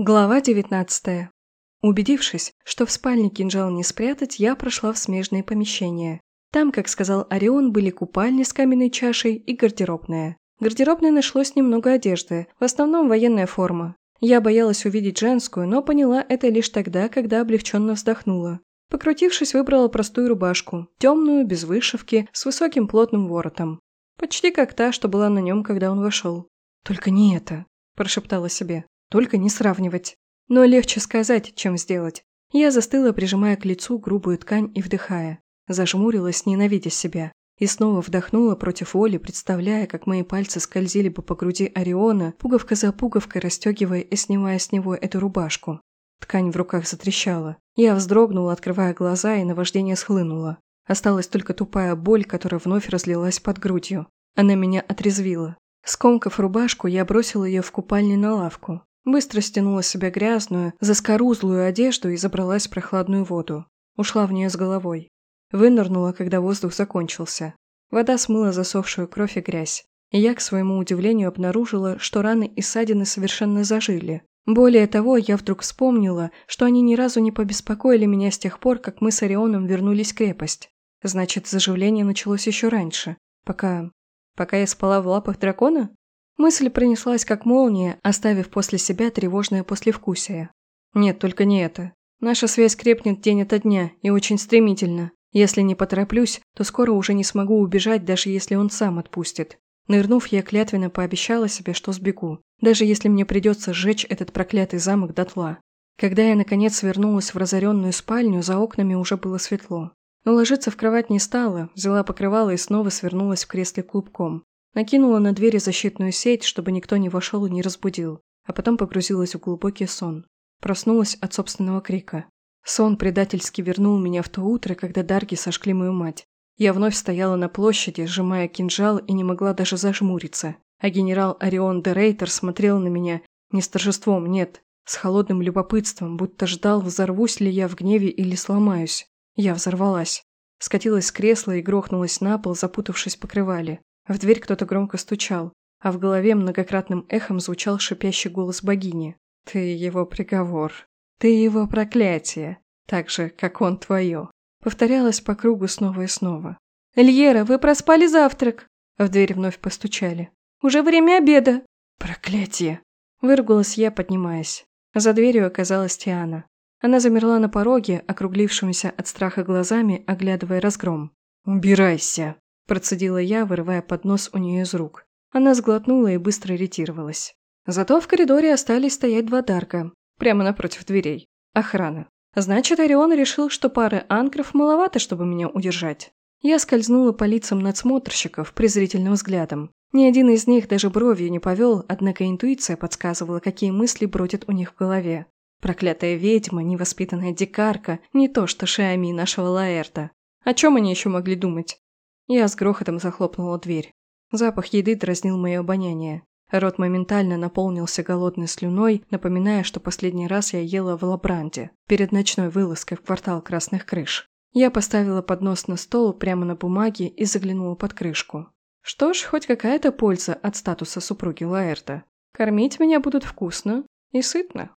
Глава 19. Убедившись, что в спальне кинжал не спрятать, я прошла в смежные помещения. Там, как сказал Орион, были купальни с каменной чашей и гардеробная. В гардеробной нашлось немного одежды, в основном военная форма. Я боялась увидеть женскую, но поняла это лишь тогда, когда облегченно вздохнула. Покрутившись, выбрала простую рубашку, темную, без вышивки, с высоким плотным воротом. Почти как та, что была на нем, когда он вошел. «Только не это», – прошептала себе. Только не сравнивать. Но легче сказать, чем сделать. Я застыла, прижимая к лицу грубую ткань и вдыхая. Зажмурилась, ненавидя себя. И снова вдохнула против воли, представляя, как мои пальцы скользили бы по груди Ориона, пуговка за пуговкой расстегивая и снимая с него эту рубашку. Ткань в руках затрещала. Я вздрогнула, открывая глаза, и наваждение схлынуло. Осталась только тупая боль, которая вновь разлилась под грудью. Она меня отрезвила. Скомкав рубашку, я бросила ее в купальне на лавку. Быстро стянула с себя грязную, заскорузлую одежду и забралась в прохладную воду. Ушла в нее с головой. Вынырнула, когда воздух закончился. Вода смыла засохшую кровь и грязь. И я, к своему удивлению, обнаружила, что раны и ссадины совершенно зажили. Более того, я вдруг вспомнила, что они ни разу не побеспокоили меня с тех пор, как мы с Орионом вернулись в крепость. Значит, заживление началось еще раньше. Пока... Пока я спала в лапах дракона? Мысль пронеслась как молния, оставив после себя тревожное послевкусие. Нет, только не это. Наша связь крепнет день ото дня и очень стремительно. Если не потороплюсь, то скоро уже не смогу убежать, даже если он сам отпустит. Нырнув, я клятвенно пообещала себе, что сбегу, даже если мне придется сжечь этот проклятый замок дотла. Когда я, наконец, вернулась в разоренную спальню, за окнами уже было светло. Но ложиться в кровать не стала, взяла покрывало и снова свернулась в кресле клубком. Накинула на двери защитную сеть, чтобы никто не вошел и не разбудил, а потом погрузилась в глубокий сон. Проснулась от собственного крика. Сон предательски вернул меня в то утро, когда дарги сожгли мою мать. Я вновь стояла на площади, сжимая кинжал и не могла даже зажмуриться. А генерал Орион де Рейтер смотрел на меня не с торжеством, нет, с холодным любопытством, будто ждал, взорвусь ли я в гневе или сломаюсь. Я взорвалась. Скатилась с кресла и грохнулась на пол, запутавшись в покрывале. В дверь кто-то громко стучал, а в голове многократным эхом звучал шипящий голос богини. «Ты его приговор. Ты его проклятие. Так же, как он твое». Повторялось по кругу снова и снова. «Эльера, вы проспали завтрак!» В дверь вновь постучали. «Уже время обеда!» «Проклятие!» Выругалась я, поднимаясь. За дверью оказалась Тиана. Она замерла на пороге, округлившимися от страха глазами, оглядывая разгром. «Убирайся!» Процедила я, вырывая поднос у нее из рук. Она сглотнула и быстро ретировалась. Зато в коридоре остались стоять два дарка, прямо напротив дверей. Охрана. Значит, Орион решил, что пары анкров маловато, чтобы меня удержать. Я скользнула по лицам надсмотрщиков презрительным взглядом. Ни один из них даже бровью не повел, однако интуиция подсказывала, какие мысли бродят у них в голове. Проклятая ведьма, невоспитанная дикарка, не то что Шиами нашего Лаэрта. О чем они еще могли думать? Я с грохотом захлопнула дверь. Запах еды дразнил мое обоняние. Рот моментально наполнился голодной слюной, напоминая, что последний раз я ела в Лабранде, перед ночной вылазкой в квартал Красных Крыш. Я поставила поднос на стол прямо на бумаге и заглянула под крышку. Что ж, хоть какая-то польза от статуса супруги Лаэрта. Кормить меня будут вкусно и сытно.